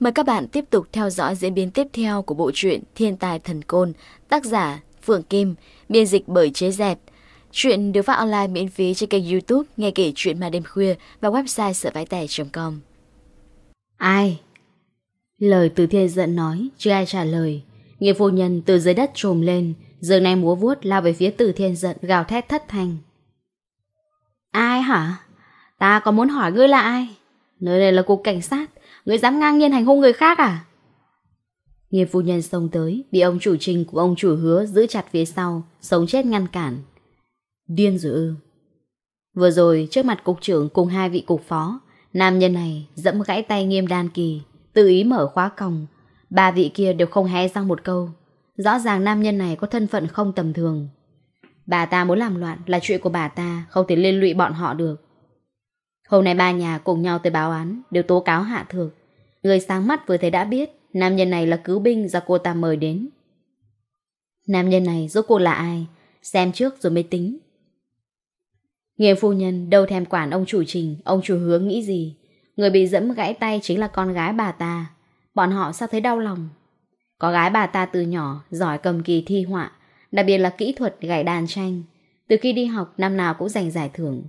Mời các bạn tiếp tục theo dõi diễn biến tiếp theo của bộ truyện Thiên tài thần côn, tác giả Phượng Kim, biên dịch bởi Chế Dẹt. Chuyện được phát online miễn phí trên kênh YouTube Nghe kể chuyện mà đêm khuya và website Sợ Vải Tẻ.com. Ai Lời từ thiên giận nói, chưa ai trả lời. Nghĩa phu nhân từ dưới đất trồm lên, giờ này múa vuốt lao về phía từ thiên giận gào thét thất thanh. Ai hả? Ta có muốn hỏi ngươi là ai? Nơi đây là cục cảnh sát, ngươi dám ngang nhiên hành hung người khác à? Nghiêm phu nhân xông tới, bị ông chủ trình của ông chủ hứa giữ chặt phía sau, sống chết ngăn cản. Điên rồi ư. Vừa rồi, trước mặt cục trưởng cùng hai vị cục phó, nam nhân này dẫm gãy tay nghiêm đan kỳ, tự ý mở khóa còng, ba vị kia đều không hé răng một câu. Rõ ràng nam nhân này có thân phận không tầm thường. Bà ta muốn làm loạn là chuyện của bà ta, không thể liên lụy bọn họ được. Hôm nay ba nhà cùng nhau tới báo án, đều tố cáo hạ thược. Người sáng mắt vừa thấy đã biết, nam nhân này là cứu binh do cô ta mời đến. Nam nhân này giúp cô là ai? Xem trước rồi mới tính. Nghiêm phu nhân đâu thèm quản ông chủ trình, ông chủ hướng nghĩ gì. Người bị dẫm gãy tay chính là con gái bà ta. Bọn họ sao thấy đau lòng. Có gái bà ta từ nhỏ, giỏi cầm kỳ thi họa, đặc biệt là kỹ thuật gảy đàn tranh. Từ khi đi học, năm nào cũng giành giải thưởng.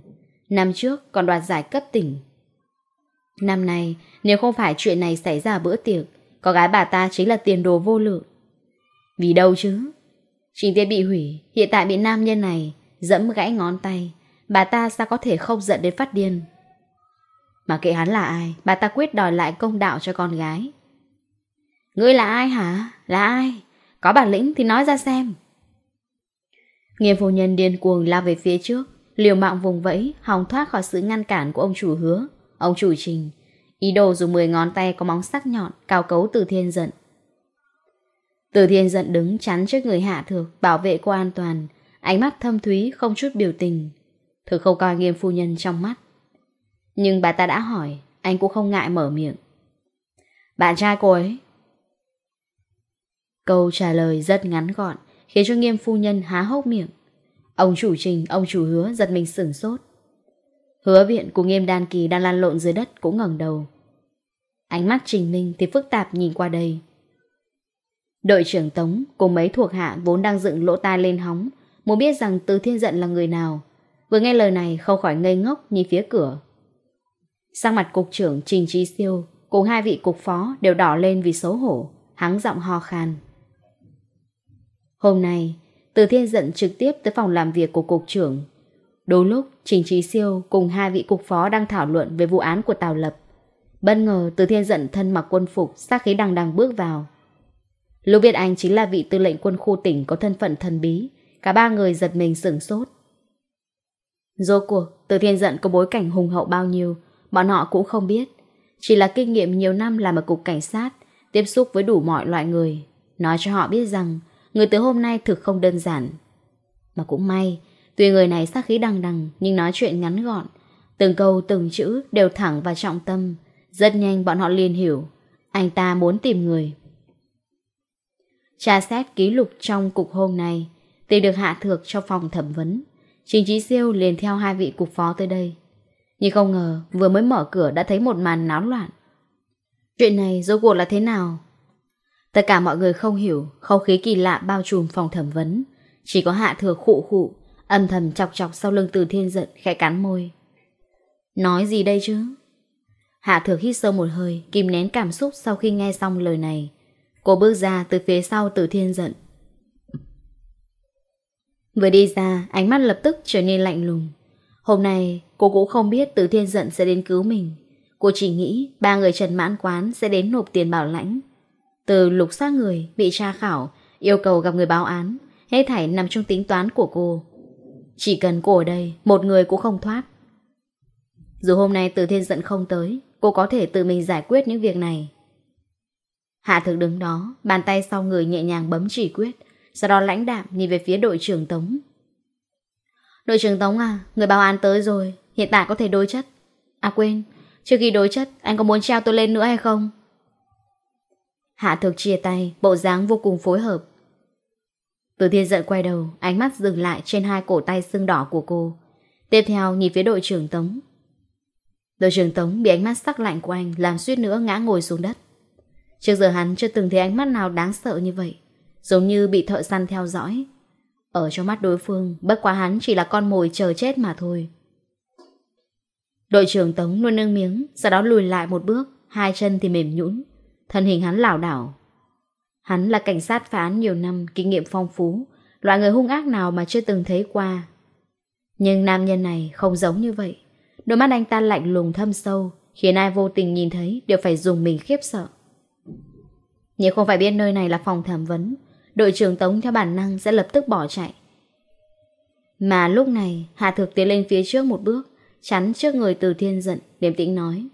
Năm trước còn đoạt giải cấp tỉnh. Năm nay, nếu không phải chuyện này xảy ra bữa tiệc, có gái bà ta chính là tiền đồ vô lượng. Vì đâu chứ? Trình tiết bị hủy, hiện tại bị nam nhân này, dẫm gãy ngón tay. Bà ta sao có thể không giận đến phát điên? Mà kệ hắn là ai, bà ta quyết đòi lại công đạo cho con gái. Ngươi là ai hả? Là ai? Có bản lĩnh thì nói ra xem. Nghiêm phu nhân điên cuồng la về phía trước, liều mạng vùng vẫy, hòng thoát khỏi sự ngăn cản của ông chủ hứa, ông chủ trình. Ý đồ dùng 10 ngón tay có móng sắc nhọn, cao cấu từ thiên giận. Từ thiên giận đứng chắn trước người hạ thược, bảo vệ cô an toàn, ánh mắt thâm thúy không chút biểu tình. Thực không coi nghiêm phu nhân trong mắt. Nhưng bà ta đã hỏi, anh cũng không ngại mở miệng. Bạn trai cô ấy. Câu trả lời rất ngắn gọn, khiến cho nghiêm phu nhân há hốc miệng. Ông chủ trình, ông chủ hứa giật mình sửng sốt. Hứa viện của nghiêm đan kỳ đang lan lộn dưới đất cũng ngẩng đầu. Ánh mắt trình minh thì phức tạp nhìn qua đây. Đội trưởng Tống cùng mấy thuộc hạ vốn đang dựng lỗ tai lên hóng, muốn biết rằng Từ Thiên Dận là người nào. Vừa nghe lời này không khỏi ngây ngốc nhìn phía cửa. Sang mặt cục trưởng Trình Trí Siêu cùng hai vị cục phó đều đỏ lên vì xấu hổ, hắn giọng ho khan. Hôm nay, Từ Thiên dẫn trực tiếp tới phòng làm việc của cục trưởng. Đúng lúc, Trình Trí Siêu cùng hai vị cục phó đang thảo luận về vụ án của Tào Lập. Bất ngờ Từ Thiên dẫn thân mặc quân phục, sát khí đằng đằng bước vào. Lưu Việt Anh chính là vị tư lệnh quân khu tỉnh có thân phận thần bí, cả ba người giật mình sửng sốt. Rốt cuộc, Từ Thiên Dận có bối cảnh hùng hậu bao nhiêu bọn họ cũng không biết. Chỉ là kinh nghiệm nhiều năm làm ở cục cảnh sát, tiếp xúc với đủ mọi loại người. Nói cho họ biết rằng, người từ hôm nay thực không đơn giản. Mà cũng may, tuy người này sát khí đằng đằng nhưng nói chuyện ngắn gọn. Từng câu từng chữ đều thẳng và trọng tâm. Rất nhanh bọn họ liền hiểu. Anh ta muốn tìm người. Tra xét ký lục trong cục hôm nay, tìm được hạ thược cho phòng thẩm vấn. Trình Trí Siêu liền theo hai vị cục phó tới đây. Nhưng không ngờ vừa mới mở cửa đã thấy một màn náo loạn. Chuyện này rốt cuộc là thế nào? Tất cả mọi người không hiểu, không khí kỳ lạ bao trùm phòng thẩm vấn. Chỉ có hạ thừa khụ khụ, âm thầm chọc chọc sau lưng từ thiên giận khẽ cắn môi. Nói gì đây chứ? Hạ thừa hít sâu một hơi, kìm nén cảm xúc sau khi nghe xong lời này. Cô bước ra từ phía sau từ thiên giận. Vừa đi ra, ánh mắt lập tức trở nên lạnh lùng. Hôm nay cô cũng không biết Từ Thiên Dận sẽ đến cứu mình. Cô chỉ nghĩ ba người Trần Mãn Quán sẽ đến nộp tiền bảo lãnh. Từ lục xác người bị tra khảo, yêu cầu gặp người báo án, hết thảy nằm trong tính toán của cô. Chỉ cần cô ở đây, một người cũng không thoát. Dù hôm nay Từ Thiên Dận không tới, cô có thể tự mình giải quyết những việc này. Hạ thực đứng đó, bàn tay sau người nhẹ nhàng bấm chỉ quyết, sau đó lãnh đạm nhìn về phía đội trưởng Tống, Đội trưởng Tống à, người bảo an tới rồi, hiện tại có thể đối chất. À quên, trước khi đối chất, anh có muốn treo tôi lên nữa hay không? Hạ thực chia tay, bộ dáng vô cùng phối hợp. Từ thiên giận quay đầu, ánh mắt dừng lại trên hai cổ tay xương đỏ của cô. Tiếp theo nhìn phía đội trưởng Tống. Đội trưởng Tống bị ánh mắt sắc lạnh của anh làm suýt nữa ngã ngồi xuống đất. Trước giờ hắn chưa từng thấy ánh mắt nào đáng sợ như vậy, giống như bị thợ săn theo dõi, ở trong mắt đối phương, bất quá hắn chỉ là con mồi chờ chết mà thôi. Đội trưởng Tống luôn nâng miếng, sau đó lùi lại một bước, hai chân thì mềm nhũn, thân hình hắn lảo đảo. Hắn là cảnh sát phá án nhiều năm, kinh nghiệm phong phú, loại người hung ác nào mà chưa từng thấy qua. Nhưng nam nhân này không giống như vậy. Đôi mắt anh ta lạnh lùng thâm sâu, khiến ai vô tình nhìn thấy đều phải dùng mình khiếp sợ. Nhưng không phải biết nơi này là phòng thẩm vấn, đội trưởng Tống theo bản năng sẽ lập tức bỏ chạy. Mà lúc này, Hạ Thực tiến lên phía trước một bước, chắn trước người từ thiên giận, điềm tĩnh nói.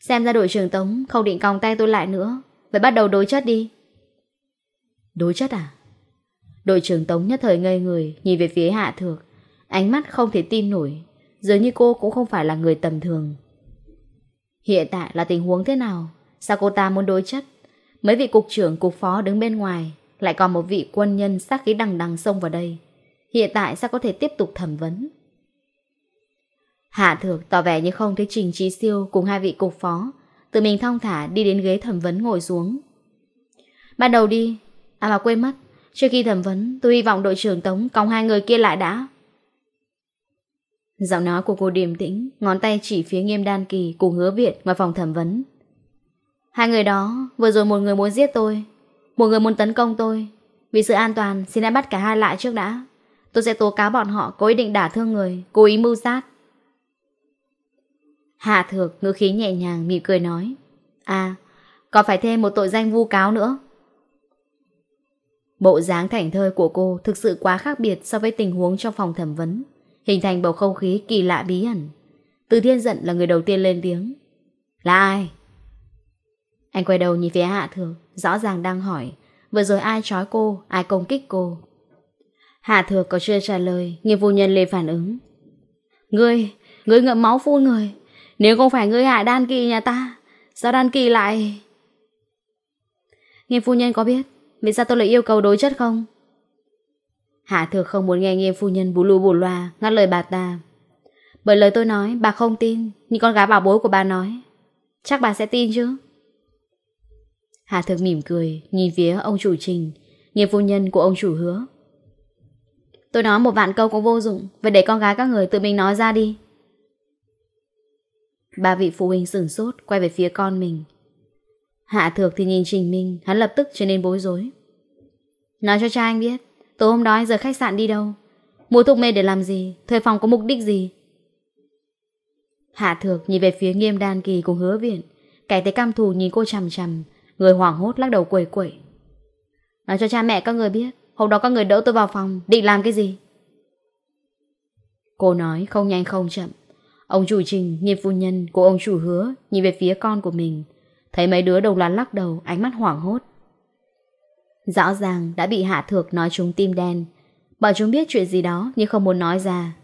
Xem ra đội trưởng Tống không định còng tay tôi lại nữa, vậy bắt đầu đối chất đi. Đối chất à? Đội trưởng Tống nhất thời ngây người, nhìn về phía Hạ Thược, ánh mắt không thể tin nổi, dường như cô cũng không phải là người tầm thường. Hiện tại là tình huống thế nào? Sao cô ta muốn đối chất? Mấy vị cục trưởng, cục phó đứng bên ngoài, Lại còn một vị quân nhân sát khí đằng đằng xông vào đây. Hiện tại sao có thể tiếp tục thẩm vấn? Hạ thược tỏ vẻ như không thấy Trình Trí Siêu cùng hai vị cục phó, Tự mình thong thả đi đến ghế thẩm vấn ngồi xuống. Bắt đầu đi À mà quên mất, Trước khi thẩm vấn, tôi hy vọng đội trưởng Tống còng hai người kia lại đã. Giọng nói của cô điềm tĩnh, Ngón tay chỉ phía nghiêm đan kỳ cùng hứa viện ngoài phòng thẩm vấn. Hai người đó, vừa rồi một người muốn giết tôi, một người muốn tấn công tôi. Vì sự an toàn, xin hãy bắt cả hai lại trước đã. Tôi sẽ tố cáo bọn họ cố ý định đả thương người, cố ý mưu sát. Hạ thược ngữ khí nhẹ nhàng mỉm cười nói. À, còn phải thêm một tội danh vu cáo nữa. Bộ dáng thảnh thơi của cô thực sự quá khác biệt so với tình huống trong phòng thẩm vấn, hình thành bầu không khí kỳ lạ bí ẩn. Từ thiên giận là người đầu tiên lên tiếng. Là ai? Anh quay đầu nhìn phía Hạ Thược, rõ ràng đang hỏi, vừa rồi ai trói cô, ai công kích cô. Hạ Thược có chưa trả lời, nghiệp vụ nhân liền phản ứng. Ngươi, ngươi ngậm máu phun người, nếu không phải ngươi hại đan kỳ nhà ta, sao đan kỳ lại... Nghiêm phu nhân có biết Vì sao tôi lại yêu cầu đối chất không? Hạ thừa không muốn nghe nghiêm phu nhân bù lù bù loa Ngắt lời bà ta. Bởi lời tôi nói bà không tin Nhưng con gái bảo bối của bà nói. Chắc bà sẽ tin chứ? Hạ Thực mỉm cười, nhìn phía ông chủ trình, nghiệp phu nhân của ông chủ hứa. Tôi nói một vạn câu cũng vô dụng, vậy để con gái các người tự mình nói ra đi. Ba vị phụ huynh sửng sốt, quay về phía con mình. Hạ Thược thì nhìn Trình Minh, hắn lập tức trở nên bối rối. Nói cho cha anh biết, tối hôm đó anh rời khách sạn đi đâu? Mua thuốc mê để làm gì? Thuê phòng có mục đích gì? Hạ Thược nhìn về phía nghiêm đan kỳ cùng hứa viện, cái tay cam thù nhìn cô chằm chằm, Người hoảng hốt lắc đầu quẩy quẩy. Nói cho cha mẹ các người biết Hôm đó các người đỡ tôi vào phòng Định làm cái gì? Cô nói không nhanh không chậm. Ông chủ trình, nghiệp phu nhân của ông chủ hứa Nhìn về phía con của mình. Thấy mấy đứa đồng loạt lắc đầu Ánh mắt hoảng hốt. Rõ ràng đã bị hạ thược nói chúng tim đen. Bảo chúng biết chuyện gì đó Nhưng không muốn nói ra.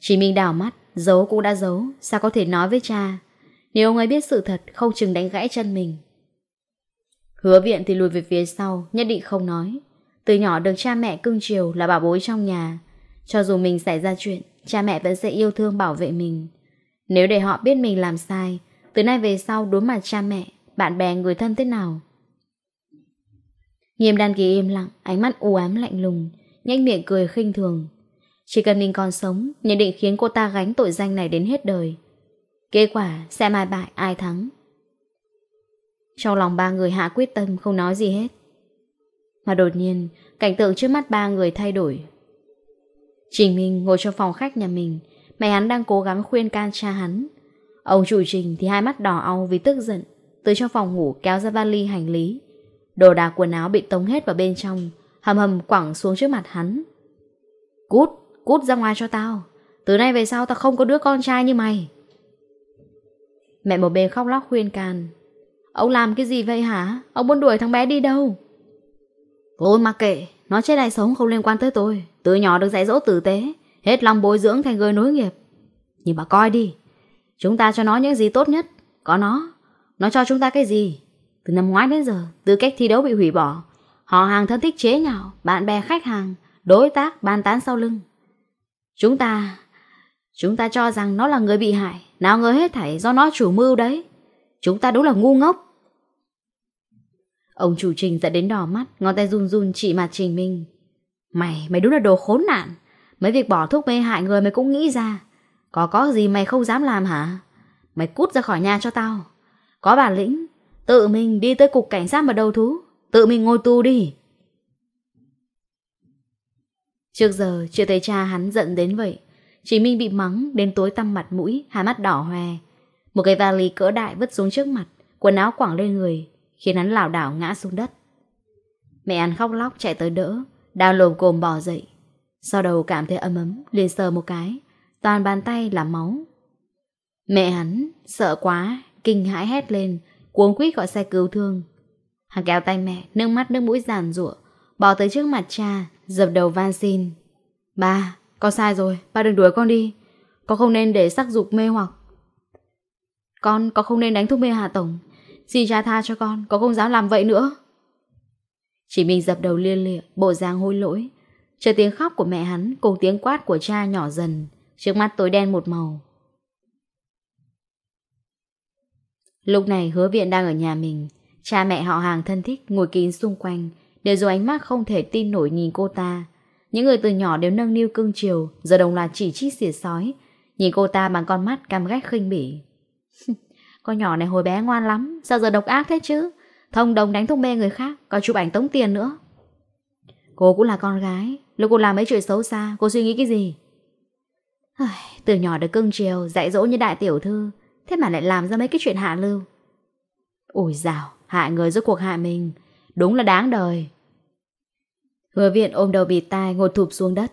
Chỉ Minh đảo mắt Giấu cũng đã giấu Sao có thể nói với cha? Nếu ông ấy biết sự thật Không chừng đánh gãy chân mình. Hứa viện thì lùi về phía sau, Nhất định không nói. Từ nhỏ được cha mẹ cưng chiều là bảo bối trong nhà. Cho dù mình xảy ra chuyện, Cha mẹ vẫn sẽ yêu thương bảo vệ mình. Nếu để họ biết mình làm sai, Từ nay về sau đối mặt cha mẹ, Bạn bè, người thân thế nào? Nghiêm đan kỳ im lặng, Ánh mắt u ám lạnh lùng Nhanh miệng cười khinh thường. Chỉ cần mình còn sống Nhận định khiến cô ta gánh tội danh này đến hết đời. Kết quả xem ai bại, ai thắng? Trong lòng ba người hạ quyết tâm không nói gì hết. Mà đột nhiên, cảnh tượng trước mắt ba người thay đổi. Trình Minh ngồi trong phòng khách nhà mình, mẹ hắn đang cố gắng khuyên can cha hắn. Ông chủ Trình thì hai mắt đỏ au vì tức giận, từ trong phòng ngủ kéo ra vali hành lý. Đồ đạc quần áo bị tống hết vào bên trong, hầm hầm quẳng xuống trước mặt hắn. Cút, cút ra ngoài cho tao. Từ nay về sau tao không có đứa con trai như mày. Mẹ một bên khóc lóc khuyên can, Ông làm cái gì vậy hả? Ông muốn đuổi thằng bé đi đâu? thôi mặc kệ, nó chết hay sống không liên quan tới tôi. Từ nhỏ được dạy dỗ tử tế, hết lòng bồi dưỡng thành người nối nghiệp. Nhìn mà coi đi, chúng ta cho nó những gì tốt nhất. Có nó, nó cho chúng ta cái gì? Từ năm ngoái đến giờ, tư cách thi đấu bị hủy bỏ. Họ hàng thân thích chế nhạo, bạn bè khách hàng, đối tác bàn tán sau lưng. Chúng ta, chúng ta cho rằng nó là người bị hại, nào người hết thảy do nó chủ mưu đấy. Chúng ta đúng là ngu ngốc. Ông chủ trình dẫn đến đỏ mắt, ngón tay run run chỉ mặt trình minh. Mày, mày đúng là đồ khốn nạn. Mấy việc bỏ thuốc mê hại người mày cũng nghĩ ra. Có có gì mày không dám làm hả? Mày cút ra khỏi nhà cho tao. Có bản lĩnh, tự mình đi tới cục cảnh sát mà đầu thú. Tự mình ngồi tù đi. Trước giờ chưa thấy cha hắn giận đến vậy. Chỉ Minh bị mắng đến tối tăm mặt mũi, hai mắt đỏ hoe. Một cái vali cỡ đại vứt xuống trước mặt, quần áo quảng lên người, khiến hắn lảo đảo ngã xuống đất. Mẹ hắn khóc lóc chạy tới đỡ, đau lồm cồm bò dậy. Sau đầu cảm thấy ấm ấm, liền sờ một cái, toàn bàn tay là máu. Mẹ hắn sợ quá, kinh hãi hét lên, cuống quýt gọi xe cứu thương. Hắn kéo tay mẹ, nước mắt nước mũi giàn rủa bò tới trước mặt cha, dập đầu van xin. Ba, con sai rồi, ba đừng đuổi con đi. Con không nên để sắc dục mê hoặc. Con, con không nên đánh thuốc mê Hà Tổng. Xin cha tha cho con, có không dám làm vậy nữa. Chỉ mình dập đầu liên liệ bộ dáng hối lỗi. Chờ tiếng khóc của mẹ hắn cùng tiếng quát của cha nhỏ dần, trước mắt tối đen một màu. Lúc này hứa viện đang ở nhà mình, cha mẹ họ hàng thân thích ngồi kín xung quanh, đều dù ánh mắt không thể tin nổi nhìn cô ta. Những người từ nhỏ đều nâng niu cưng chiều, giờ đồng loạt chỉ trích xỉa sói, nhìn cô ta bằng con mắt cam ghét khinh bỉ. Con nhỏ này hồi bé ngoan lắm, sao giờ độc ác thế chứ? Thông đồng đánh thuốc mê người khác, còn chụp ảnh tống tiền nữa. Cô cũng là con gái, lúc cô làm mấy chuyện xấu xa, cô suy nghĩ cái gì? Từ nhỏ được cưng chiều, dạy dỗ như đại tiểu thư, thế mà lại làm ra mấy cái chuyện hạ lưu. Ôi dào, hại người rốt cuộc hại mình, đúng là đáng đời. Hứa viện ôm đầu bịt tai ngột thụp xuống đất.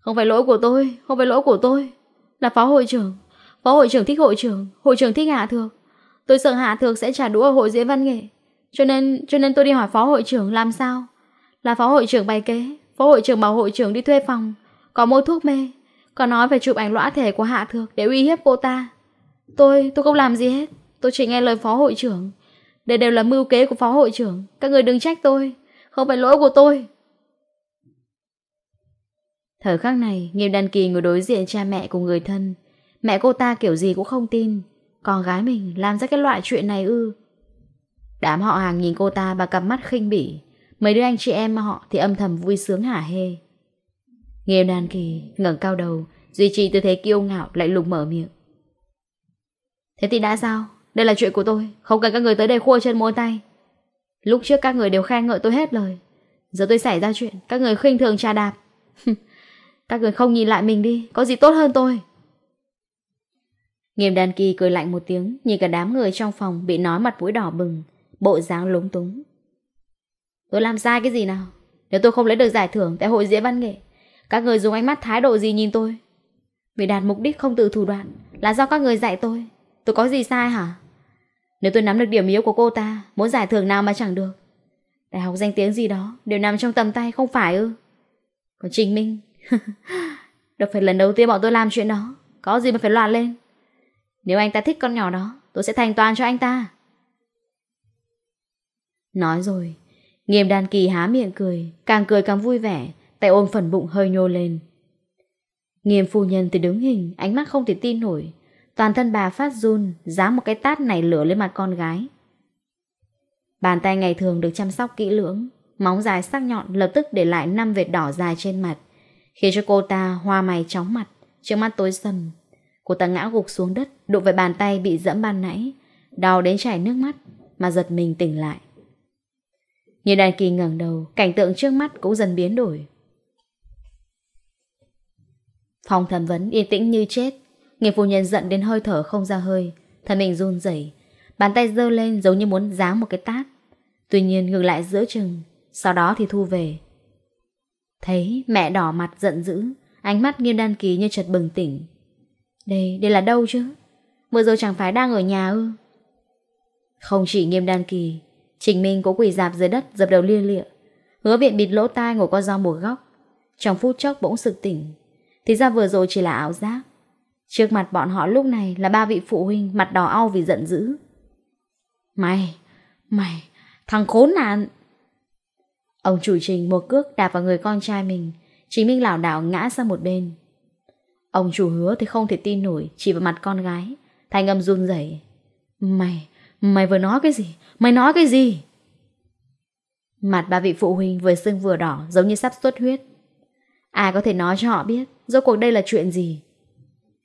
Không phải lỗi của tôi, không phải lỗi của tôi, là phó hội trưởng, Phó hội trưởng thích hội trưởng, hội trưởng thích Hạ Thược. Tôi sợ Hạ Thược sẽ trả đũa ở hội diễn văn nghệ. Cho nên cho nên tôi đi hỏi phó hội trưởng làm sao. Là phó hội trưởng bày kế, phó hội trưởng bảo hội trưởng đi thuê phòng, có mua thuốc mê. có nói về chụp ảnh lõa thể của Hạ Thược để uy hiếp cô ta. Tôi, tôi không làm gì hết. Tôi chỉ nghe lời phó hội trưởng. Đây đều là mưu kế của phó hội trưởng. Các người đừng trách tôi. Không phải lỗi của tôi. Thời khắc này, Nghiêm đàn Kỳ ngồi đối diện cha mẹ của người thân, Mẹ cô ta kiểu gì cũng không tin. Con gái mình làm ra cái loại chuyện này ư. Đám họ hàng nhìn cô ta bằng cặp mắt khinh bỉ. Mấy đứa anh chị em họ thì âm thầm vui sướng hả hê. Nghêu đàn kỳ ngẩng cao đầu, Duy trì tư thế kiêu ngạo lại lùng mở miệng. Thế thì đã sao? Đây là chuyện của tôi, Không cần các người tới đây khua chân môi tay. Lúc trước các người đều khen ngợi tôi hết lời. Giờ tôi xảy ra chuyện, Các người khinh thường trà đạp. Các người không nhìn lại mình đi, Có gì tốt hơn tôi? Nghiêm đàn kỳ cười lạnh một tiếng, nhìn cả đám người trong phòng bị nói mặt mũi đỏ bừng, bộ dáng lúng túng. Tôi làm sai cái gì nào? Nếu tôi không lấy được giải thưởng tại hội diễn văn nghệ, các người dùng ánh mắt thái độ gì nhìn tôi? Vì đạt mục đích không từ thủ đoạn, là do các người dạy tôi. Tôi có gì sai hả? Nếu tôi nắm được điểm yếu của cô ta, muốn giải thưởng nào mà chẳng được. Đại học danh tiếng gì đó, đều nằm trong tầm tay, không phải ư? Còn Trình Minh, đâu phải lần đầu tiên bọn tôi làm chuyện đó, có gì mà phải loạn lên. Nếu anh ta thích con nhỏ đó, Tôi sẽ thành toàn cho anh ta. Nói rồi, Nghiêm đàn kỳ há miệng cười, Càng cười càng vui vẻ, Tay ôm phần bụng hơi nhô lên. Nghiêm phu nhân thì đứng hình, Ánh mắt không thể tin nổi. Toàn thân bà phát run Dám một cái tát này lửa lên mặt con gái. Bàn tay ngày thường được chăm sóc kỹ lưỡng, Móng dài sắc nhọn lập tức để lại năm vệt đỏ dài trên mặt, Khiến cho cô ta hoa mày chóng mặt Trước mắt tối sầm. Cô ta ngã gục xuống đất, đụng vào bàn tay bị dẫm ban nãy, đau đến chảy nước mắt, mà giật mình tỉnh lại. Như đàn kỳ ngẩng đầu, cảnh tượng trước mắt cũng dần biến đổi. Phòng thẩm vấn yên tĩnh như chết, người phụ nhân giận đến hơi thở không ra hơi, thân mình run rẩy, bàn tay giơ lên giống như muốn giáng một cái tát. Tuy nhiên ngừng lại giữa chừng, sau đó thì thu về. Thấy mẹ đỏ mặt giận dữ, ánh mắt nghiêm đan kỳ như chợt bừng tỉnh, đây, đây là đâu chứ? Vừa rồi chẳng phải đang ở nhà ư? Không chỉ nghiêm đan kỳ, Trình Minh cũng quỳ dạp dưới đất dập đầu lia lịa. Hứa viện bịt lỗ tai ngồi co do một góc. Trong phút chốc bỗng sực tỉnh. Thì ra vừa rồi chỉ là ảo giác. Trước mặt bọn họ lúc này là ba vị phụ huynh mặt đỏ au vì giận dữ. Mày, mày, thằng khốn nạn. Ông chủ trình một cước đạp vào người con trai mình. trình Minh lảo đảo ngã sang một bên. Ông chủ hứa thì không thể tin nổi Chỉ vào mặt con gái Thanh âm run rẩy Mày, mày vừa nói cái gì? Mày nói cái gì? Mặt ba vị phụ huynh vừa sưng vừa đỏ Giống như sắp xuất huyết Ai có thể nói cho họ biết Rốt cuộc đây là chuyện gì?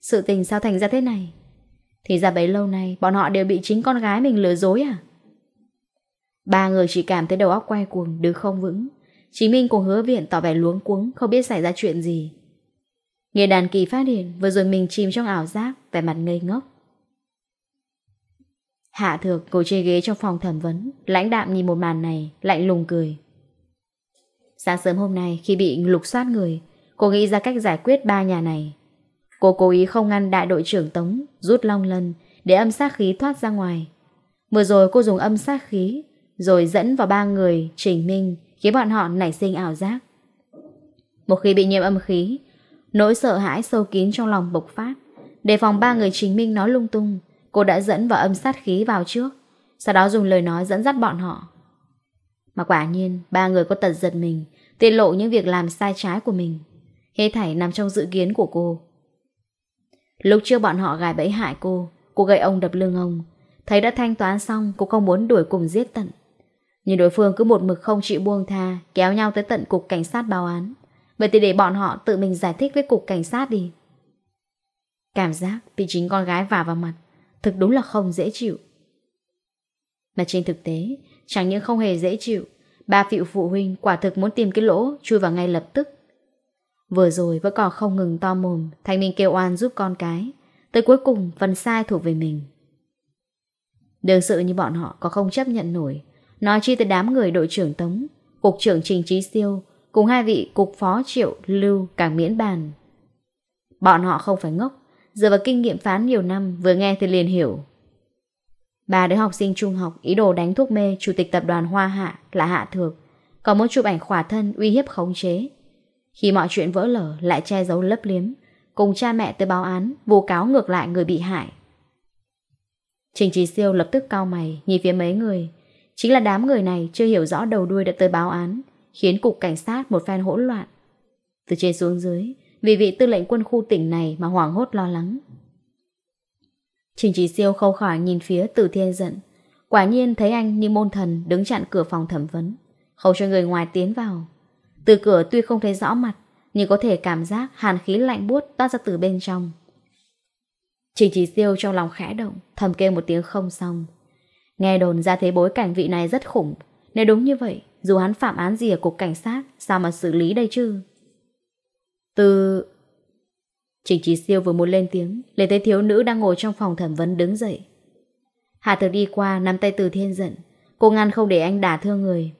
Sự tình sao thành ra thế này? Thì ra bấy lâu nay Bọn họ đều bị chính con gái mình lừa dối à? Ba người chỉ cảm thấy đầu óc quay cuồng Đứng không vững Chí Minh cùng hứa viện tỏ vẻ luống cuống Không biết xảy ra chuyện gì Nghe đàn kỳ phát hiện, Vừa rồi mình chìm trong ảo giác Về mặt ngây ngốc. Hạ thược ngồi trên ghế trong phòng thẩm vấn, Lãnh đạm nhìn một màn này Lạnh lùng cười. Sáng sớm hôm nay, khi bị lục soát người, Cô nghĩ ra cách giải quyết ba nhà này. Cô cố ý không ngăn đại đội trưởng Tống, Rút long lân, Để âm sát khí thoát ra ngoài. Vừa rồi cô dùng âm sát khí, Rồi dẫn vào ba người, Trình minh, Khiến bọn họ nảy sinh ảo giác. Một khi bị nhiễm âm khí Nỗi sợ hãi sâu kín trong lòng bộc phát. Để phòng ba người chính minh nói lung tung, Cô đã dẫn vào âm sát khí vào trước, Sau đó dùng lời nói dẫn dắt bọn họ. Mà quả nhiên, Ba người có tật giật mình, Tiết lộ những việc làm sai trái của mình. Hết thảy nằm trong dự kiến của cô. Lúc trước bọn họ gài bẫy hại cô Cô gây ông đập lưng ông. Thấy đã thanh toán xong, Cô không muốn đuổi cùng giết tận. Nhưng đối phương cứ một mực không chịu buông tha, Kéo nhau tới tận cục cảnh sát báo án. Vậy thì để bọn họ tự mình giải thích với cục cảnh sát đi. Cảm giác bị chính con gái vả vào mặt, Thực đúng là không dễ chịu. Mà trên thực tế, Chẳng những không hề dễ chịu, Ba phiệu phụ huynh quả thực muốn tìm cái lỗ Chui vào ngay lập tức. Vừa rồi vẫn còn không ngừng to mồm thành Minh kêu oan giúp con cái, Tới cuối cùng phần sai thuộc về mình. Đương sự như bọn họ Có không chấp nhận nổi, Nói chi tới đám người đội trưởng Tống, Cục trưởng Trình Trí Siêu cùng hai vị cục phó triệu lưu càng miễn bàn. Bọn họ không phải ngốc, dựa vào kinh nghiệm phán nhiều năm vừa nghe thì liền hiểu. Ba đứa học sinh trung học ý đồ đánh thuốc mê chủ tịch tập đoàn Hoa Hạ là Hạ Thược, có muốn chụp ảnh khỏa thân uy hiếp khống chế. Khi mọi chuyện vỡ lở lại che giấu lấp liếm, cùng cha mẹ tới báo án, vô cáo ngược lại người bị hại. Trình Trí Siêu lập tức cao mày, nhìn phía mấy người. Chính là đám người này chưa hiểu rõ đầu đuôi đã tới báo án, khiến cục cảnh sát một phen hỗn loạn. Từ trên xuống dưới, vì vị tư lệnh quân khu tỉnh này mà hoảng hốt lo lắng. Trình Trí Siêu khâu khỏi nhìn phía Từ Thiên giận. Quả nhiên thấy anh như môn thần đứng chặn cửa phòng thẩm vấn, không cho người ngoài tiến vào. Từ cửa tuy không thấy rõ mặt, nhưng có thể cảm giác hàn khí lạnh buốt toát ra từ bên trong. Trình Trí Siêu trong lòng khẽ động, thầm kêu một tiếng không xong. Nghe đồn ra thế bối cảnh vị này rất khủng, nếu đúng như vậy dù hắn phạm án gì ở cục cảnh sát, Sao mà xử lý đây chứ? Từ Trình Trí Siêu vừa muốn lên tiếng Lấy thấy thiếu nữ đang ngồi trong phòng thẩm vấn đứng dậy. Hạ thực đi qua, Nắm tay từ thiên giận. Cô ngăn không để anh đả thương người.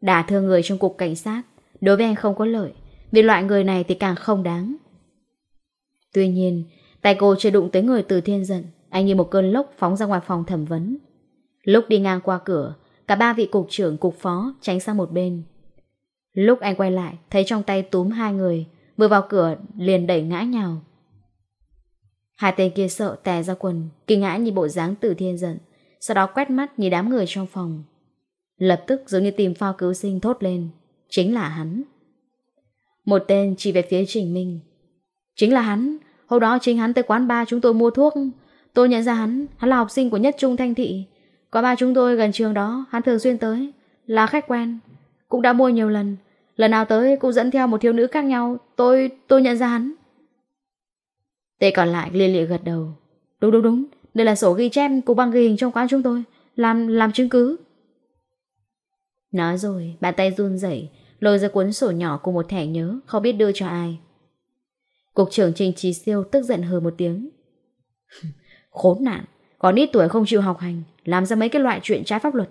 Đả thương người trong cục cảnh sát, Đối với anh không có lợi, Vì loại người này thì càng không đáng. Tuy nhiên, Tay cô chưa đụng tới người từ thiên giận, Anh như một cơn lốc phóng ra ngoài phòng thẩm vấn. Lúc đi ngang qua cửa Cả ba vị cục trưởng cục phó tránh sang một bên. Lúc anh quay lại, Thấy trong tay túm hai người, Vừa vào cửa liền đẩy ngã nhào. Hai tên kia sợ tè ra quần, Kinh ngã như bộ dáng tử thiên giận, Sau đó quét mắt như đám người trong phòng. Lập tức giống như tìm phao cứu sinh thốt lên, Chính là hắn. Một tên chỉ về phía Trình Minh. Chính là hắn, Hôm đó chính hắn tới quán ba chúng tôi mua thuốc. Tôi nhận ra hắn Hắn là học sinh của Nhất Trung Thanh Thị. Có ba chúng tôi gần trường đó, hắn thường xuyên tới, là khách quen, cũng đã mua nhiều lần. Lần nào tới cũng dẫn theo một thiếu nữ khác nhau, tôi, tôi nhận ra hắn. Tệ còn lại liên lịa gật đầu. Đúng đúng đúng, đây là sổ ghi chép của băng ghi hình trong quán chúng tôi, làm làm chứng cứ. Nói rồi, bàn tay run rẩy lôi ra cuốn sổ nhỏ của một thẻ nhớ, không biết đưa cho ai. Cục trưởng Trình Trí Siêu tức giận hừ một tiếng. Khốn nạn, còn ít tuổi không chịu học hành, Làm ra mấy cái loại chuyện trái pháp luật.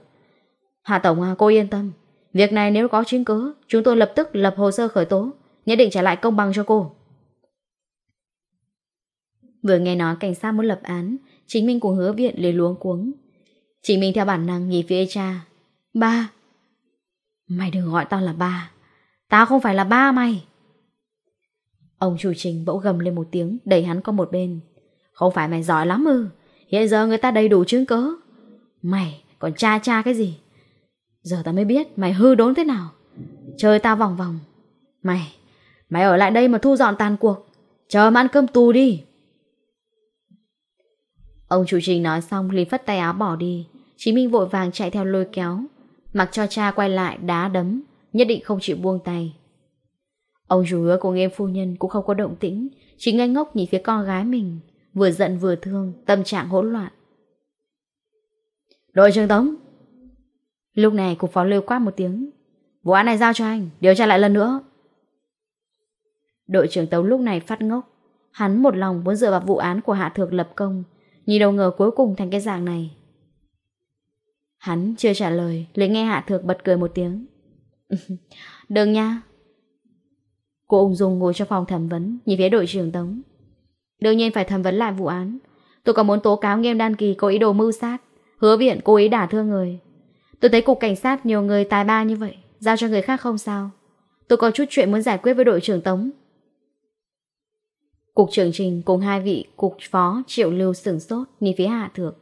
Hạ Tổng à cô yên tâm. Việc này nếu có chứng cứ, Chúng tôi lập tức lập hồ sơ khởi tố, Nhất định trả lại công bằng cho cô. Vừa nghe nói cảnh sát muốn lập án, Chính Minh cùng hứa viện liền luống cuống. Chính Minh theo bản năng nhìn phía cha. Ba, Mày đừng gọi tao là ba. Tao không phải là ba mày. Ông chủ trình bỗng gầm lên một tiếng, Đẩy hắn qua một bên. Không phải mày giỏi lắm ư. Hiện giờ người ta đầy đủ chứng cớ Mày, còn cha cha cái gì? Giờ tao mới biết mày hư đốn thế nào. Chơi tao vòng vòng. Mày Mày ở lại đây mà thu dọn tàn cuộc. Chờ mà ăn cơm tù đi. Ông chủ trình nói xong, liền phất tay áo bỏ đi. Chí Minh vội vàng chạy theo lôi kéo. Mặc cho cha quay lại đá đấm, Nhất định không chịu buông tay. Ông chủ hứa của nghiêm phu nhân cũng không có động tĩnh, Chỉ ngây ngốc nhìn phía con gái mình. Vừa giận vừa thương, Tâm trạng hỗn loạn. Đội trưởng Tống, Lúc này cục phó lưu quát một tiếng, Vụ án này giao cho anh, Điều tra lại lần nữa. Đội trưởng Tống lúc này phát ngốc, Hắn một lòng muốn dựa vào vụ án của Hạ Thược lập công, Nhìn đầu ngờ cuối cùng thành cái dạng này. Hắn chưa trả lời Lấy nghe Hạ Thược bật cười một tiếng. Đừng nha. Cô ung dung ngồi trong phòng thẩm vấn, Nhìn phía đội trưởng Tống. Đương nhiên phải thẩm vấn lại vụ án Tôi còn muốn tố cáo nghiêm đan kỳ có ý đồ mưu sát Hứa viện cố ý đả thương người Tôi thấy cục cảnh sát nhiều người tài ba như vậy Giao cho người khác không sao Tôi có chút chuyện muốn giải quyết với đội trưởng Tống Cục trưởng Trình cùng hai vị cục phó triệu lưu sửng sốt nhìn phía Hạ Thược.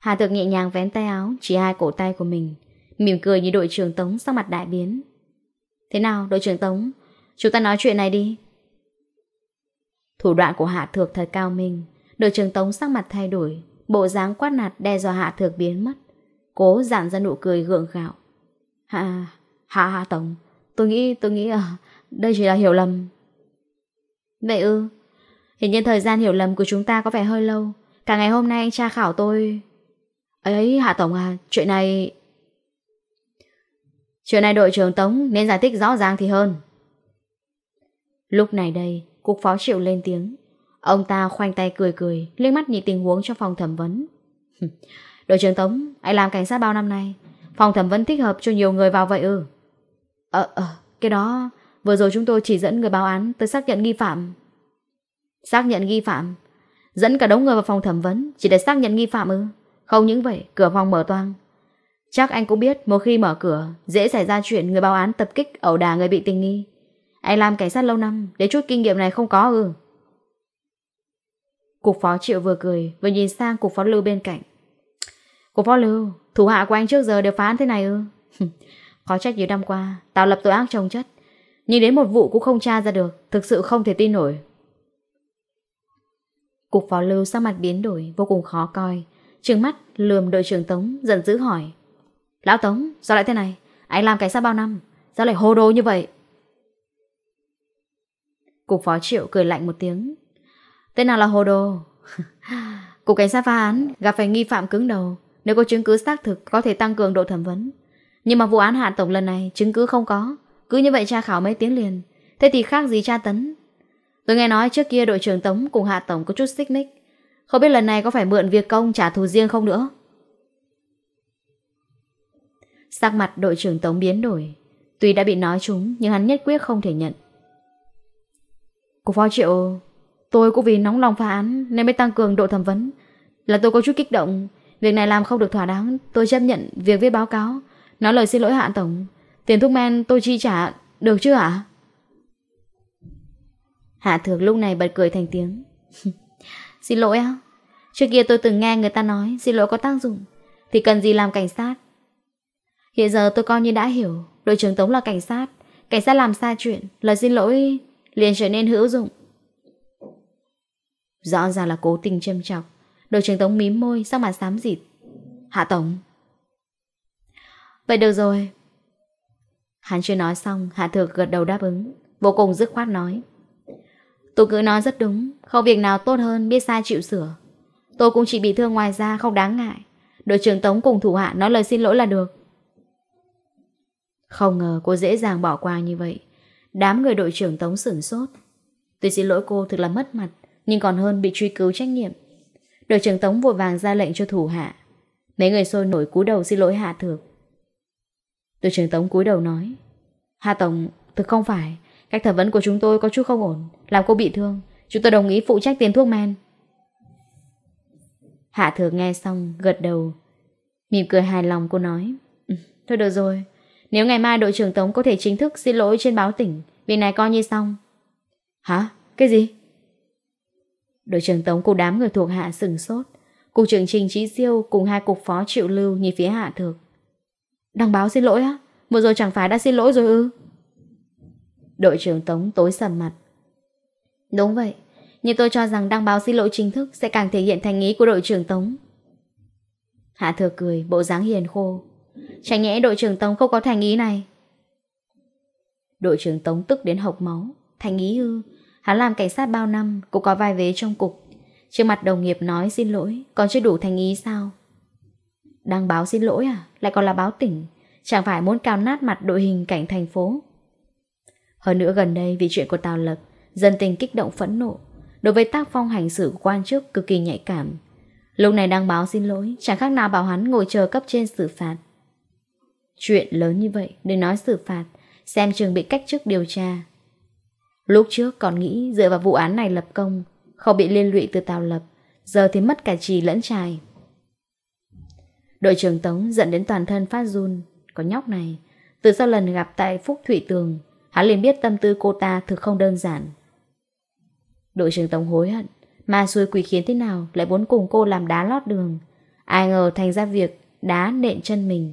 Hạ Thược nhẹ nhàng vén tay áo, chỉ hai cổ tay của mình. Mỉm cười như đội trưởng Tống sau mặt đại biến. Thế nào, đội trưởng Tống? Chúng ta nói chuyện này đi. Thủ đoạn của Hạ Thược thật cao minh, đội trưởng Tống sắc mặt thay đổi, bộ dáng quát nạt đe dọa Hạ Thược biến mất. Cố giãn ra nụ cười gượng gạo. Hạ, Hạ Hạ Tống, tôi nghĩ, tôi nghĩ à, đây chỉ là hiểu lầm. Vậy ư, hình như thời gian hiểu lầm của chúng ta có vẻ hơi lâu. Cả ngày hôm nay anh tra khảo tôi... Ấy, Hạ Tổng à, chuyện này... Chuyện này đội trưởng Tống nên giải thích rõ ràng thì hơn. Lúc này đây, Cục phó triệu lên tiếng. Ông ta khoanh tay cười cười, liếc mắt nhìn tình huống trong phòng thẩm vấn. Đội trưởng Tống, Anh làm cảnh sát bao năm nay? Phòng thẩm vấn thích hợp cho nhiều người vào vậy ư. Ờ ờ cái đó, Vừa rồi chúng tôi chỉ dẫn người báo án tới xác nhận nghi phạm. Xác nhận nghi phạm? Dẫn cả đống người vào phòng thẩm vấn, Chỉ để xác nhận nghi phạm ư? Không những vậy, cửa phòng mở toang. Chắc anh cũng biết một khi mở cửa, Dễ xảy ra chuyện người báo án tập kích ẩu đà người bị tình nghi. Anh làm cảnh sát lâu năm, Để chút kinh nghiệm này không có ư? Cục phó triệu vừa cười Vừa nhìn sang cục phó lưu bên cạnh. Cục phó lưu, Thủ hạ của anh trước giờ đều phá án thế này ư. Khó trách nhiều năm qua, Tạo lập tội ác trồng chất. Nhưng đến một vụ cũng không tra ra được, Thực sự không thể tin nổi. Cục phó lưu sắc mặt biến đổi, Vô cùng khó coi. Trừng mắt, lườm đội trưởng Tống, giận dữ hỏi. Lão Tống, sao lại thế này? Anh làm cảnh sát bao năm? Sao lại hô đồ như vậy? Cục phó triệu cười lạnh một tiếng. Tên nào là hồ đồ Cục cảnh sát phá án gặp phải nghi phạm cứng đầu. Nếu có chứng cứ xác thực, có thể tăng cường độ thẩm vấn. Nhưng mà vụ án hạ tổng lần này, Chứng cứ không có. Cứ như vậy tra khảo mấy tiếng liền. Thế thì khác gì tra tấn? Tôi nghe nói trước kia đội trưởng Tống cùng hạ tổng có chút xích mích. Không biết lần này có phải mượn việc công trả thù riêng không nữa? Sắc mặt đội trưởng Tống biến đổi. Tuy đã bị nói chúng Nhưng hắn nhất quyết không thể nhận. Cô phó triệu, tôi cũng vì nóng lòng phá án nên mới tăng cường độ thẩm vấn. Là tôi có chút kích động, việc này làm không được thỏa đáng, tôi chấp nhận việc viết báo cáo. Nói lời xin lỗi hạ tổng, tiền thuốc men tôi chi trả, được chưa ạ? Hạ thược lúc này bật cười thành tiếng. xin lỗi á? Trước kia tôi từng nghe người ta nói xin lỗi có tác dụng, thì cần gì làm cảnh sát? Hiện giờ tôi coi như đã hiểu, đội trưởng Tống là cảnh sát, cảnh sát làm sai chuyện, lời xin lỗi liền trở nên hữu dụng. Rõ ràng là cố tình châm chọc, đội trưởng Tống mím môi sao mà xám dịt. Hạ tống Vậy được rồi. Hắn chưa nói xong, Hạ Thược gật đầu đáp ứng, vô cùng dứt khoát nói. Tôi cứ nói rất đúng, không việc nào tốt hơn biết sai chịu sửa. Tôi cũng chỉ bị thương ngoài ra không đáng ngại. Đội trưởng Tống cùng thủ hạ nói lời xin lỗi là được. Không ngờ cô dễ dàng bỏ qua như vậy. Đám người đội trưởng Tống sửng sốt. Tôi xin lỗi cô thực là mất mặt, Nhưng còn hơn bị truy cứu trách nhiệm. Đội trưởng Tống vội vàng ra lệnh cho thủ hạ. Mấy người sôi nổi cúi đầu xin lỗi Hạ Thược. Đội trưởng Tống cúi đầu nói, Hạ Tổng, Thực không phải. Cách thẩm vấn của chúng tôi có chút không ổn, Làm cô bị thương. Chúng tôi đồng ý phụ trách tiền thuốc men. Hạ Thược nghe xong gật đầu, Mỉm cười hài lòng cô nói ừ, Thôi được rồi. Nếu ngày mai đội trưởng Tống có thể chính thức xin lỗi trên báo tỉnh, việc này coi như xong. Hả? Cái gì? Đội trưởng Tống cùng đám người thuộc hạ sừng sốt. Cục trưởng Trình Trí diêu cùng hai cục phó triệu lưu nhìn phía hạ thược. Đăng báo xin lỗi á? Vừa rồi chẳng phải đã xin lỗi rồi ư? Đội trưởng Tống tối sầm mặt. Đúng vậy. Nhưng tôi cho rằng đăng báo xin lỗi chính thức sẽ càng thể hiện thành ý của đội trưởng Tống. Hạ thừa cười, bộ dáng hiền khô. Chẳng nhẽ đội trưởng Tống không có thành ý này. Đội trưởng Tống tức đến hộc máu. Thành ý ư? Hắn làm cảnh sát bao năm, Cũng có vai vế trong cục. Trước mặt đồng nghiệp nói xin lỗi, Còn chưa đủ thành ý sao? Đang báo xin lỗi à? Lại còn là báo tỉnh. Chẳng phải muốn cao nát mặt đội hình cảnh thành phố? Hơn nữa gần đây vì chuyện của Tào Lập, Dân tình kích động phẫn nộ. Đối với tác phong hành xử của quan chức cực kỳ nhạy cảm. Lúc này đang báo xin lỗi, Chẳng khác nào bảo hắn ngồi chờ cấp trên xử phạt. Chuyện lớn như vậy, đừng nói xử phạt, xem chừng bị cách chức điều tra. Lúc trước còn nghĩ dựa vào vụ án này lập công, không bị liên lụy từ tàu lập, giờ thì mất cả trì lẫn trài. Đội trưởng Tống giận đến toàn thân phát run, có nhóc này. Từ sau lần gặp tại Phúc Thụy Tường, hắn liền biết tâm tư cô ta thực không đơn giản. Đội trưởng Tống hối hận, ma xuôi quỷ khiến thế nào lại muốn cùng cô làm đá lót đường. Ai ngờ thành ra việc đá nện chân mình.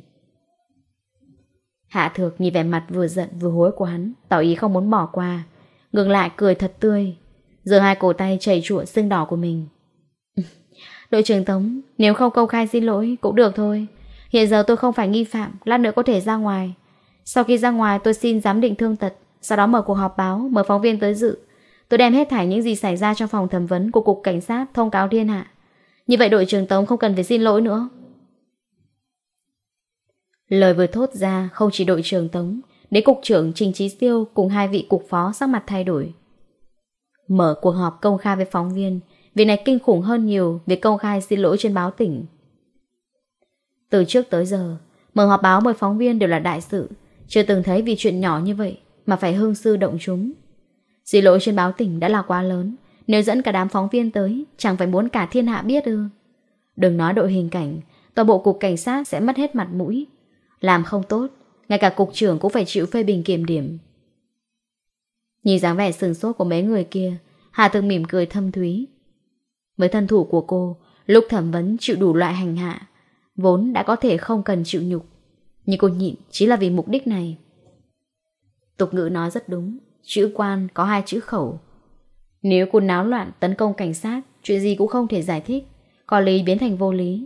Hạ thược nhìn vẻ mặt vừa giận vừa hối của hắn, tỏ ý không muốn bỏ qua. Ngừng lại cười thật tươi, giơ hai cổ tay chảy trụa xương đỏ của mình. Đội trưởng Tống, nếu không công khai xin lỗi cũng được thôi. Hiện giờ tôi không phải nghi phạm, lát nữa có thể ra ngoài. Sau khi ra ngoài tôi xin giám định thương tật, sau đó mở cuộc họp báo, mời phóng viên tới dự. Tôi đem hết thảy những gì xảy ra trong phòng thẩm vấn của Cục Cảnh sát thông cáo thiên hạ. Như vậy đội trưởng Tống không cần phải xin lỗi nữa, Lời vừa thốt ra không chỉ đội trưởng Tống, đến cục trưởng Trình Trí Tiêu cùng hai vị cục phó sắc mặt thay đổi. Mở cuộc họp công khai với phóng viên, việc này kinh khủng hơn nhiều việc công khai xin lỗi trên báo tỉnh. Từ trước tới giờ, mở họp báo mời phóng viên đều là đại sự, chưa từng thấy vì chuyện nhỏ như vậy mà phải hương sư động chúng. Xin lỗi trên báo tỉnh đã là quá lớn, nếu dẫn cả đám phóng viên tới, chẳng phải muốn cả thiên hạ biết ư. Đừng nói đội hình cảnh, toàn bộ cục cảnh sát sẽ mất hết mặt mũi, làm không tốt, Ngay cả cục trưởng cũng phải chịu phê bình kiểm điểm. Nhìn dáng vẻ sừng sốt của mấy người kia, Hà Tương mỉm cười thâm thúy. Với thân thủ của cô, Lúc thẩm vấn chịu đủ loại hành hạ, Vốn đã có thể không cần chịu nhục. Nhưng cô nhịn chỉ là vì mục đích này. Tục ngữ nói rất đúng, Chữ quan có hai chữ khẩu. Nếu cô náo loạn tấn công cảnh sát, Chuyện gì cũng không thể giải thích, Có lý biến thành vô lý.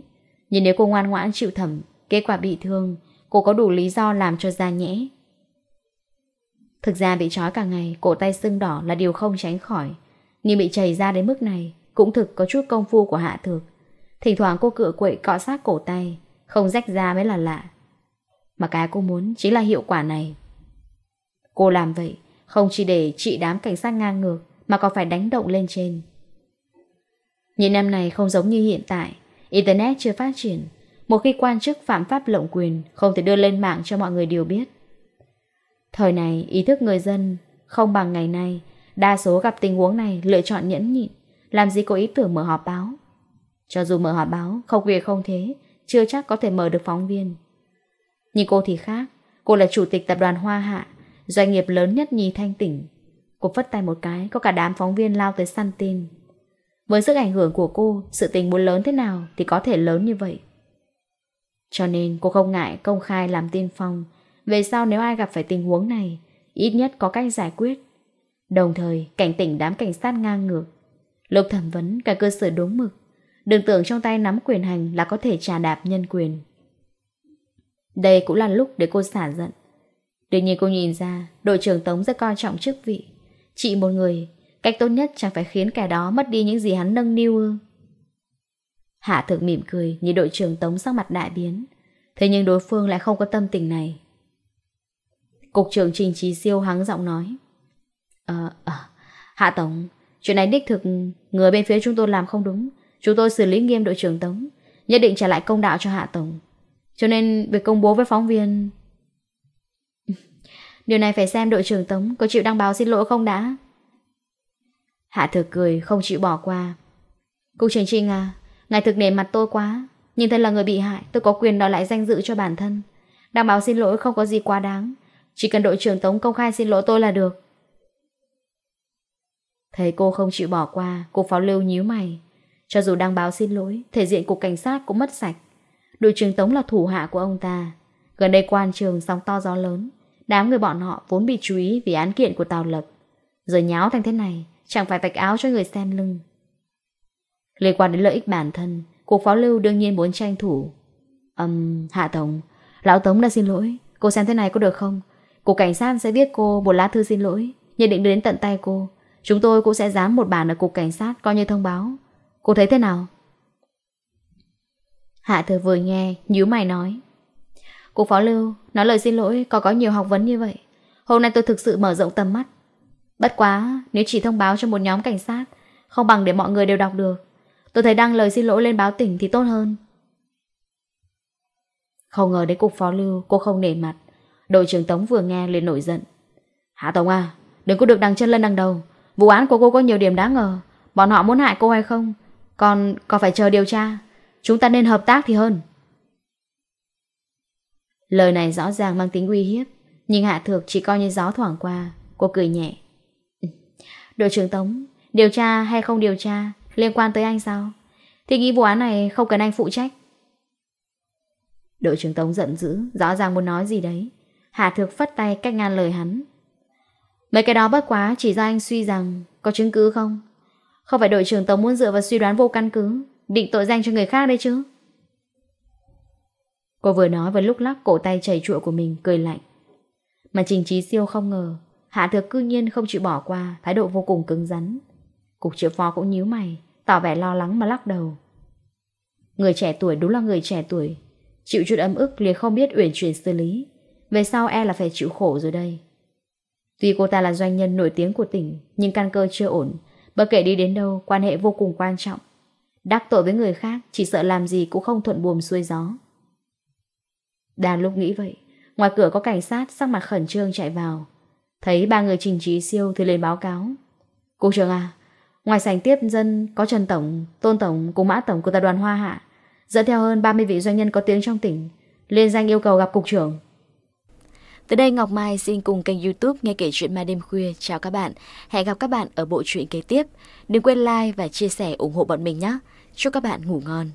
Nhưng nếu cô ngoan ngoãn chịu thẩm, Kết quả bị thương Cô có đủ lý do làm cho da nhẽ Thực ra bị trói cả ngày, Cổ tay sưng đỏ là điều không tránh khỏi. Nhưng bị chảy ra đến mức này, Cũng thực có chút công phu của hạ thực Thỉnh thoảng cô cựa quậy cọ sát cổ tay, Không rách ra mới là lạ. Mà cái cô muốn chính là hiệu quả này. Cô làm vậy Không chỉ để trị đám cảnh sát ngang ngược, Mà còn phải đánh động lên trên. Những năm này không giống như hiện tại, Internet chưa phát triển một khi quan chức phạm pháp lộng quyền không thể đưa lên mạng cho mọi người đều biết. Thời này, ý thức người dân không bằng ngày nay, đa số gặp tình huống này lựa chọn nhẫn nhịn, làm gì có ý tưởng mở họp báo. Cho dù mở họp báo, không quyền không thế, chưa chắc có thể mở được phóng viên. Nhưng cô thì khác, cô là chủ tịch tập đoàn Hoa Hạ, doanh nghiệp lớn nhất nhì thanh tỉnh. Cô phất tay một cái, có cả đám phóng viên lao tới săn tin. Với sức ảnh hưởng của cô, sự tình muốn lớn thế nào thì có thể lớn như vậy. Cho nên cô không ngại công khai làm tiên phong. Về sau nếu ai gặp phải tình huống này, Ít nhất có cách giải quyết. Đồng thời, cảnh tỉnh đám cảnh sát ngang ngược. Lục thẩm vấn, cả cơ sở đúng mực. Đừng tưởng trong tay nắm quyền hành là có thể trà đạp nhân quyền. Đây cũng là lúc để cô xả giận. Tuy nhiên cô nhìn ra, Đội trưởng Tống rất coi trọng chức vị. Chị một người, Cách tốt nhất chẳng phải khiến kẻ đó mất đi những gì hắn nâng niu ư? Hạ thượng mỉm cười nhìn đội trưởng Tống sắc mặt đại biến. Thế nhưng đối phương lại không có tâm tình này. Cục trưởng Trình Trí Siêu hắng giọng nói. Ờ, à, Hạ Tổng, chuyện này đích thực người bên phía chúng tôi làm không đúng. Chúng tôi xử lý nghiêm đội trưởng Tống, nhất định trả lại công đạo cho Hạ Tổng. Cho nên việc công bố với phóng viên... Điều này phải xem đội trưởng Tống có chịu đăng báo xin lỗi không đã. Hạ thực cười không chịu bỏ qua. Cục trưởng Trinh à, Ngài thực nể mặt tôi quá, Nhưng thân là người bị hại, Tôi có quyền đòi lại danh dự cho bản thân. Đảm bảo xin lỗi không có gì quá đáng. Chỉ cần đội trưởng Tống công khai xin lỗi tôi là được. Thấy cô không chịu bỏ qua Cục pháo lưu nhíu mày. Cho dù đăng báo xin lỗi, Thể diện cục cảnh sát cũng mất sạch. Đội trưởng Tống là thủ hạ của ông ta. Gần đây quan trường sóng to gió lớn. Đám người bọn họ vốn bị chú ý Vì án kiện của tàu Lập. Giờ nháo thành thế này, Chẳng phải vạch áo cho người xem lưng. Liên quan đến lợi ích bản thân cục pháo lưu đương nhiên muốn tranh thủ. Âm um, Hạ Tổng Lão Tống đã xin lỗi. Cô xem thế này có được không? Cục cảnh sát sẽ viết cô một lá thư xin lỗi Nhận định đến tận tay cô. Chúng tôi cũng sẽ dán một bản ở cục cảnh sát Coi như thông báo. Cô thấy thế nào? Hạ thừa vừa nghe nhíu mày nói. Cục phó lưu Nói lời xin lỗi có có nhiều học vấn như vậy. Hôm nay tôi thực sự mở rộng tầm mắt. Bất quá nếu chỉ thông báo cho một nhóm cảnh sát Không bằng để mọi người đều đọc được. Tôi thấy đăng lời xin lỗi lên báo tỉnh thì tốt hơn. Không ngờ đến cục phó lưu, Cô không nể mặt. Đội trưởng Tống vừa nghe liền nổi giận. Hạ Tống à Đừng có được đằng chân lên đằng đầu. Vụ án của cô có nhiều điểm đáng ngờ. Bọn họ muốn hại cô hay không? Còn còn phải chờ điều tra. Chúng ta nên hợp tác thì hơn. Lời này rõ ràng mang tính uy hiếp, Nhưng Hạ Thược chỉ coi như gió thoảng qua. Cô cười nhẹ. Đội trưởng Tống, Điều tra hay không điều tra? Liên quan tới anh sao? Thì nghĩ vụ án này không cần anh phụ trách. Đội trưởng Tống giận dữ Rõ ràng muốn nói gì đấy. Hạ Thược phất tay cách ngăn lời hắn. Mấy cái đó bất quá chỉ do anh suy rằng Có chứng cứ không? Không phải đội trưởng Tống muốn dựa vào suy đoán vô căn cứ Định tội danh cho người khác đấy chứ? Cô vừa nói vừa lúc lắc cổ tay chảy trụa của mình Cười lạnh. Mà trình trí siêu không ngờ Hạ Thược cư nhiên không chịu bỏ qua Thái độ vô cùng cứng rắn. Cục triệu phó cũng nhíu mày tỏ vẻ lo lắng mà lắc đầu. Người trẻ tuổi đúng là người trẻ tuổi, chịu chút ấm ức liền không biết uyển chuyển xử lý, về sau e là phải chịu khổ rồi đây. Tuy cô ta là doanh nhân nổi tiếng của tỉnh, nhưng căn cơ chưa ổn, bất kể đi đến đâu, quan hệ vô cùng quan trọng. Đắc tội với người khác, chỉ sợ làm gì cũng không thuận buồm xuôi gió. Đang lúc nghĩ vậy, ngoài cửa có cảnh sát sắc mặt khẩn trương chạy vào. Thấy ba người trình trí siêu thì lên báo cáo. Cô trưởng à, Ngoài sảnh tiếp dân có Trần Tổng, Tôn Tổng cùng Mã Tổng của tập đoàn Hoa Hạ, dẫn theo hơn 30 vị doanh nhân có tiếng trong tỉnh, liên danh yêu cầu gặp Cục trưởng. từ đây Ngọc Mai xin cùng kênh youtube nghe kể chuyện ma đêm khuya. Chào các bạn, hẹn gặp các bạn ở bộ truyện kế tiếp. Đừng quên like và chia sẻ ủng hộ bọn mình nhé. Chúc các bạn ngủ ngon.